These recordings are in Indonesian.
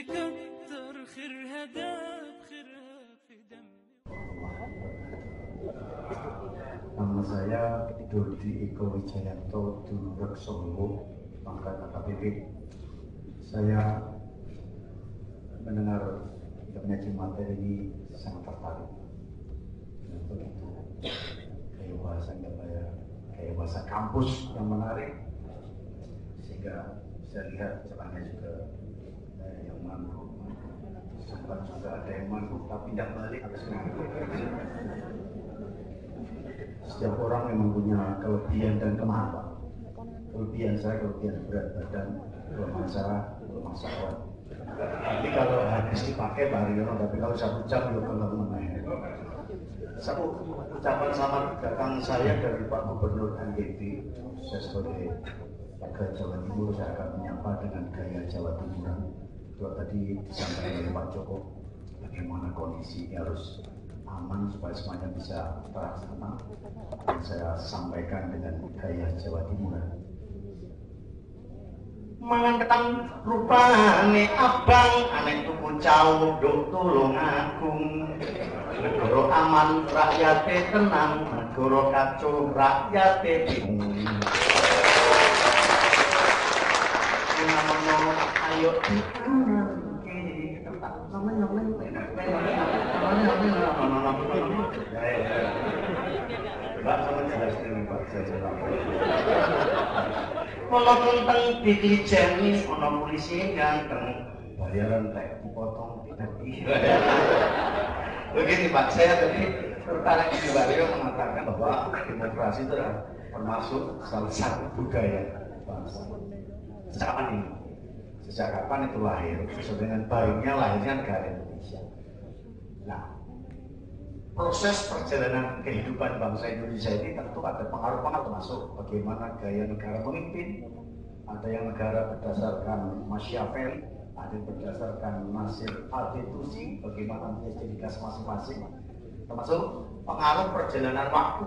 اللي كتر خيرها داب خيرها في دمي Nama saya Dodi Eko Wijayanto Dulurek Solo, pangkat AKBP. Saya mendengar kita punya materi ini sangat tertarik. Dan begitu kayak bahasa ya, kayak bahasa kampus yang menarik, sehingga saya lihat celananya juga eh, yang mangrove, sempat juga ada yang mangrove tapi tidak balik. Harus setiap orang memang punya kelebihan dan kelemahan kelebihan saya kelebihan berat badan kelemahan saya kelemahan syahwat tapi kalau habis dipakai Pak. Haryono tapi kalau satu jam ya kalau mengenai. Satu ucapan selamat datang saya dari Pak Gubernur NTB saya sebagai warga Jawa Timur saya akan menyapa dengan gaya Jawa Timuran itu tadi disampaikan oleh Pak Joko bagaimana kondisi ini harus aman supaya semuanya bisa terlaksana. Dan saya sampaikan dengan gaya Jawa Timuran mangan ketang rupane abang aneh tuku cau duk tulung agung. Negara aman rakyate tenang negara kacau rakyate bingung ayo. Kalau tentang ditijani, ono polisi ganteng bayaran tek dipotong tidak Begini Pak, saya tadi tertarik di Wario mengatakan bahwa demokrasi itu adalah termasuk salah satu budaya bangsa. Sejak kapan ini? Sejak kapan itu lahir? Sesuai dengan baiknya lahirnya negara Indonesia. Nah, proses perjalanan kehidupan bangsa Indonesia ini tentu ada pengaruh-pengaruh termasuk bagaimana gaya negara memimpin. Ada yang negara berdasarkan Machiavelli, ada yang berdasarkan nasir Al-Fitusi, bagaimana gas masing-masing. Termasuk pengaruh perjalanan waktu.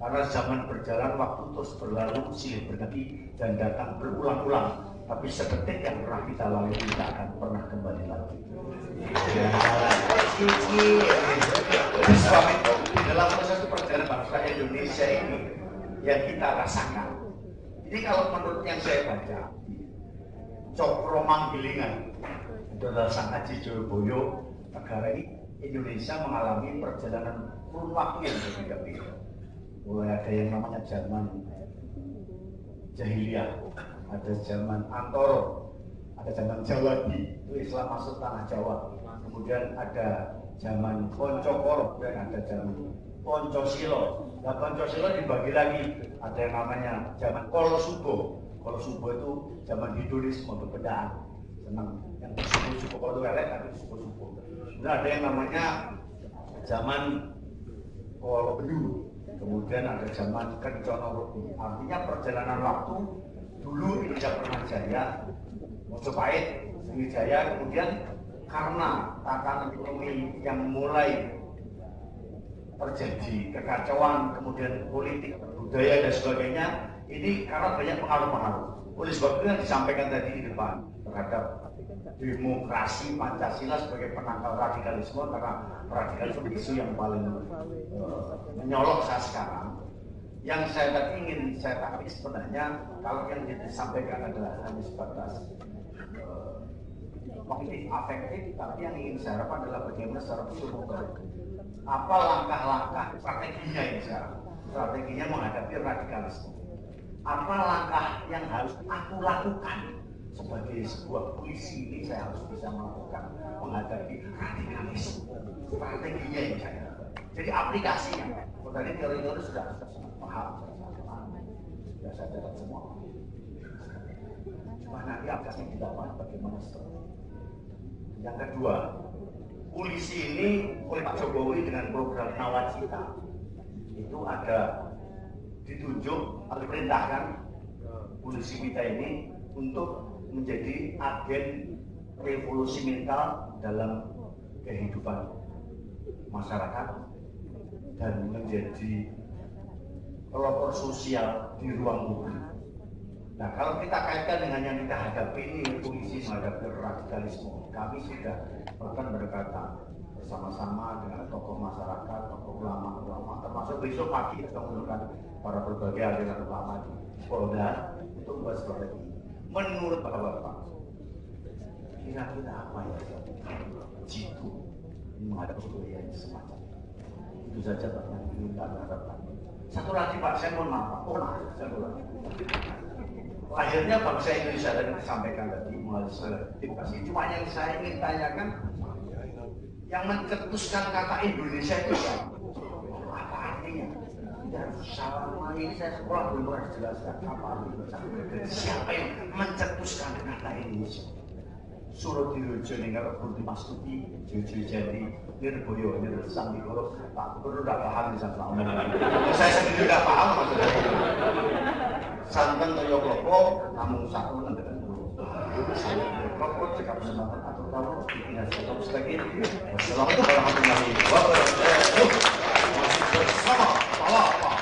Karena zaman berjalan waktu terus berlalu silih berganti dan datang berulang-ulang. Tapi sedetik yang pernah kita lalui tidak akan pernah kembali lagi. Oleh sebab itu, di dalam proses perjalanan bangsa Indonesia ini yang kita rasakan. Jadi kalau menurut yang saya baca, Cokro Manggilingan itu adalah Sang Haji Joyoboyo negara ini Indonesia mengalami perjalanan kurun waktu yang berbeda-beda. mulai ada yang namanya zaman jahiliyah, ada zaman Antoro, ada zaman Jawadi, itu Islam masuk tanah Jawa. Kemudian ada zaman Poncokoro, kemudian ada zaman Poncosilo. Nah Poncosilo dibagi lagi, ada yang namanya zaman Kolosubo. Kolosubo itu zaman hedonisme berbedaan. Senang yang suku-suku kalau elek tapi suku-suku. Kemudian ada yang namanya zaman Kolobedu. Kemudian ada zaman Kencono Artinya perjalanan waktu dulu Indonesia pernah jaya, Mojopahit, Sriwijaya, kemudian karena tatanan ekonomi yang mulai terjadi kekacauan, kemudian politik, budaya dan sebagainya, ini karena banyak pengaruh-pengaruh. Oleh sebab itu yang disampaikan tadi di depan terhadap demokrasi Pancasila sebagai penangkal radikalisme karena radikalisme isu yang paling uh, menyolok saya sekarang. Yang saya ingin saya tarik sebenarnya kalau yang disampaikan adalah hanya sebatas uh, afektif, tapi yang ingin saya harapkan adalah bagaimana secara psikologis apa langkah-langkah strateginya ini sekarang strateginya menghadapi radikalisme. Apa langkah yang harus aku lakukan sebagai sebuah polisi ini saya harus bisa melakukan menghadapi radikalisme? Strateginya ini saya jadi aplikasinya tadi teori-teori sudah paham. Sudah saya dapat semua. Cuma nanti aplikasinya di lapangan bagaimana seterusnya yang kedua polisi ini oleh Pak Jokowi dengan program Nawacita. Itu ada ditunjuk atau diperintahkan polisi kita ini untuk menjadi agen revolusi mental dalam kehidupan masyarakat dan menjadi pelopor sosial di ruang publik. Nah, kalau kita kaitkan dengan yang kita hadapi ini, polisi menghadapi radikalisme, kami sudah bahkan berdekatan bersama-sama dengan tokoh masyarakat, tokoh ulama-ulama, termasuk besok pagi kita menggunakan para berbagai aliran ulama di Polda untuk membahas seperti ini. Menurut Bapak-Bapak, kira-kira apa ya jitu menghadapi yang semacam itu saja Pak yang ingin kami harapkan. Satu lagi Pak, saya mohon maaf, oh nah, satu lagi. Akhirnya bangsa Indonesia tadi disampaikan tadi melalui sertifikasi. Cuma yang saya ingin tanyakan, yang mencetuskan kata Indonesia itu? Apa artinya? Tidak selama ini saya sekolah belum pernah dijelaskan apa artinya. Siapa yang mencetuskan kata Indonesia? Suruh dirujuk nih kalau perlu dimasuki jujur jadi nirboyo nirsam di kalau tak perlu tidak paham di sana saya sendiri tidak paham maksudnya. Santan toyo klopo namun satu saya klopo cekap kesempatan atau bikin hasil top lagi wassalamualaikum warahmatullahi wabarakatuh bersama Pak Pak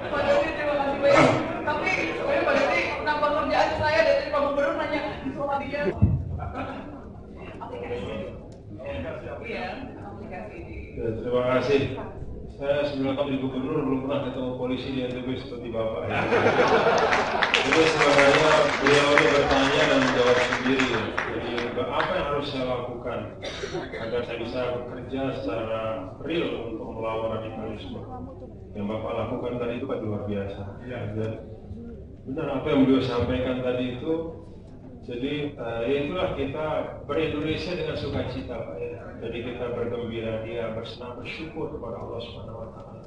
Pak Dodi terima kasih banyak. Tapi sebenarnya Pak Dodi nambah kerjaan saya dari Pak Gubernur nanya Muhammadiyah. Aplikasi. Iya, aplikasi ini. Ya, terima kasih. Saya 9 tahun di gubernur belum pernah ketemu polisi di NTB seperti Bapak ya. Jadi sebenarnya beliau ini bertanya dan menjawab sendiri. Jadi apa yang harus saya lakukan agar saya bisa bekerja secara real untuk melawan radikalisme. Yang Bapak lakukan tadi itu kan luar biasa. Ya, dan benar apa yang beliau sampaikan tadi itu jadi uh, itulah kita berindonesia dengan sukacita ya. Jadi kita bergembira dia bersenang bersyukur kepada Allah Subhanahu wa taala.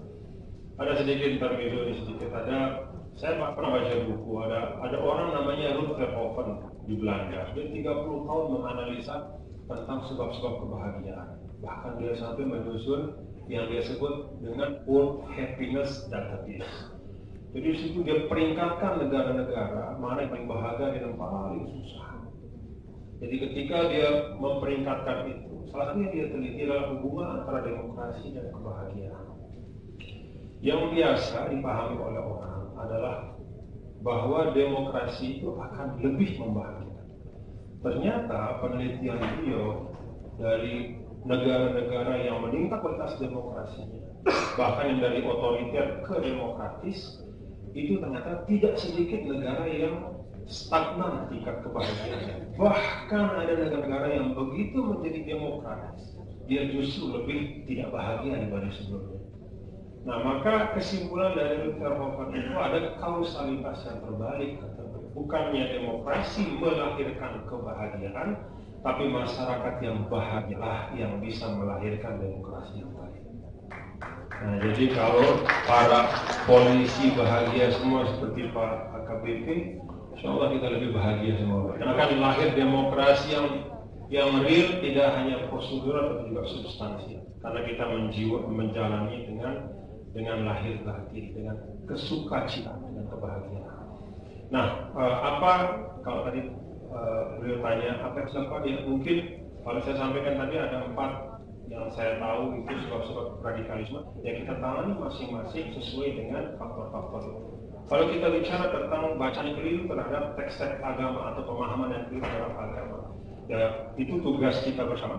Ada sedikit intermezzo di sedikit ada saya pernah baca buku ada ada orang namanya Ruth Verhoeven di Belanda. Dia 30 tahun menganalisa tentang sebab-sebab kebahagiaan. Bahkan dia sampai menyusun yang dia sebut dengan World Happiness Database. Jadi di situ dia peringkatkan negara-negara mana yang paling bahagia dan yang paling susah. Jadi ketika dia memperingkatkan itu, salah satunya dia teliti adalah hubungan antara demokrasi dan kebahagiaan. Yang biasa dipahami oleh orang adalah bahwa demokrasi itu akan lebih membahagiakan. Ternyata penelitian beliau dari negara-negara yang meningkat kualitas demokrasinya, bahkan yang dari otoriter ke demokratis, itu ternyata tidak sedikit negara yang stagnan tingkat kebahagiaan. Bahkan ada negara-negara yang begitu menjadi demokratis, dia justru lebih tidak bahagia dibanding sebelumnya. Nah, maka kesimpulan dari Verhoeven itu ada kausalitas yang terbalik. Bukannya demokrasi melahirkan kebahagiaan, tapi masyarakat yang bahagialah yang bisa melahirkan demokrasi yang baik. Nah, jadi kalau para polisi bahagia semua seperti Pak AKBP, insya Allah kita lebih bahagia semua. Karena kan lahir demokrasi yang yang real tidak hanya prosedural tapi juga substansi. Karena kita menjiwa, menjalani dengan dengan lahir batin, dengan kesukacitaan, dengan kebahagiaan. Nah, eh, apa kalau tadi eh, beliau tanya apa yang ya mungkin kalau saya sampaikan tadi ada empat yang saya tahu itu sebab-sebab radikalisme yang kita tangani masing-masing sesuai dengan faktor-faktor itu. Kalau kita bicara tentang bacaan keliru terhadap teks-teks agama atau pemahaman yang keliru terhadap agama, ya itu tugas kita bersama.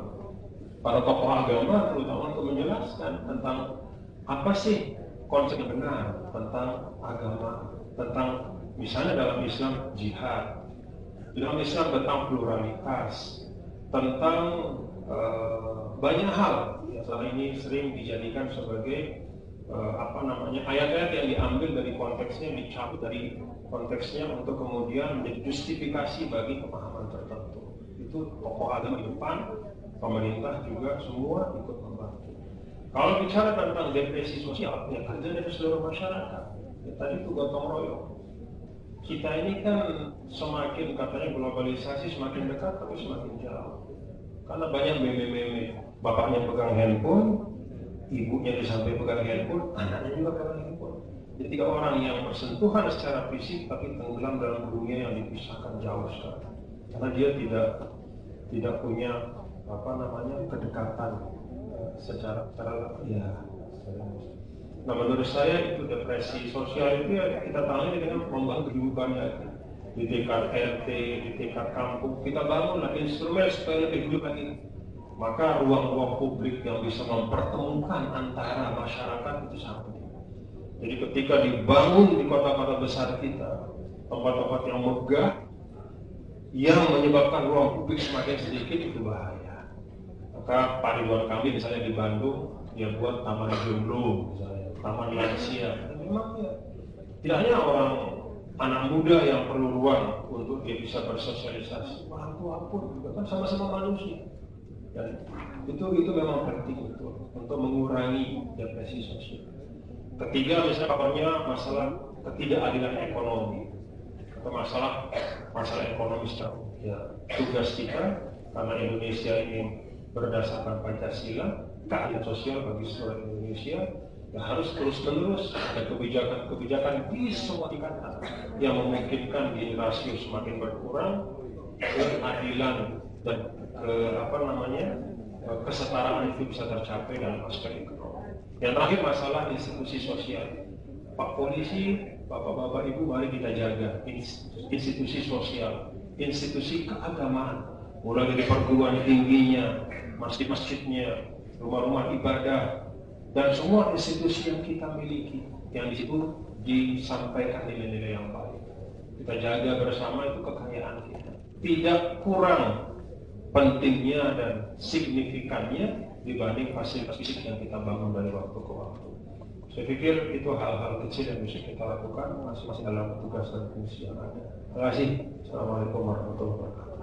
Para tokoh agama terutama untuk menjelaskan tentang apa sih konsep yang benar tentang agama, tentang misalnya dalam Islam jihad, dalam Islam tentang pluralitas, tentang uh, banyak hal yang selama ini sering dijadikan sebagai uh, apa namanya ayat-ayat yang diambil dari konteksnya dicabut dari konteksnya untuk kemudian menjadi justifikasi bagi pemahaman tertentu. Itu tokoh agama di depan pemerintah juga semua ikut membantu. Kalau bicara tentang depresi sosial ya kerja dari seluruh masyarakat. Ya, tadi itu gotong royong. Kita ini kan semakin katanya globalisasi semakin dekat tapi semakin jauh karena banyak meme-meme bapaknya pegang handphone, ibunya di samping pegang handphone, anaknya juga pegang handphone. Jadi tiga orang yang bersentuhan secara fisik tapi tenggelam dalam dunia yang dipisahkan jauh sekali. Karena dia tidak tidak punya apa namanya kedekatan eh, secara secara ya Nah menurut saya itu depresi sosial itu ya kita tangani dengan membangun kehidupannya di tingkat RT, di tingkat kampung kita bangunlah instrumen supaya lebih hidup lagi. Maka ruang-ruang publik yang bisa mempertemukan antara masyarakat itu penting. Jadi ketika dibangun di kota-kota besar kita, tempat-tempat yang megah, yang menyebabkan ruang publik semakin sedikit itu bahaya. Maka Pak Ridwan kami misalnya di Bandung, dia buat taman jomblo misalnya, taman lansia. Memang ya, tidak hanya orang anak muda yang perlu ruang untuk dia bisa bersosialisasi, orang tua pun juga kan sama-sama manusia. Dan itu itu memang penting untuk untuk mengurangi depresi sosial. Ketiga misalnya masalah ketidakadilan ekonomi atau masalah masalah ekonomi secara ya tugas kita karena Indonesia ini berdasarkan Pancasila keadilan sosial bagi seluruh Indonesia ya harus terus menerus ada kebijakan-kebijakan di semua tingkatan yang memungkinkan rasio semakin berkurang keadilan dan ke apa namanya kesetaraan itu bisa tercapai dalam aspek ekonomi. Yang terakhir masalah institusi sosial. Pak polisi, bapak-bapak ibu, mari kita jaga institusi sosial, institusi keagamaan, mulai dari perguruan tingginya, masjid-masjidnya, rumah-rumah ibadah, dan semua institusi yang kita miliki, yang di situ disampaikan nilai-nilai yang baik. Kita jaga bersama itu kekayaan kita. Tidak kurang pentingnya dan signifikannya dibanding fasilitas fisik yang kita bangun dari waktu ke waktu. Saya pikir itu hal-hal kecil yang bisa kita lakukan masing-masing dalam tugas dan fungsi yang ada. Terima kasih. Assalamualaikum warahmatullahi wabarakatuh.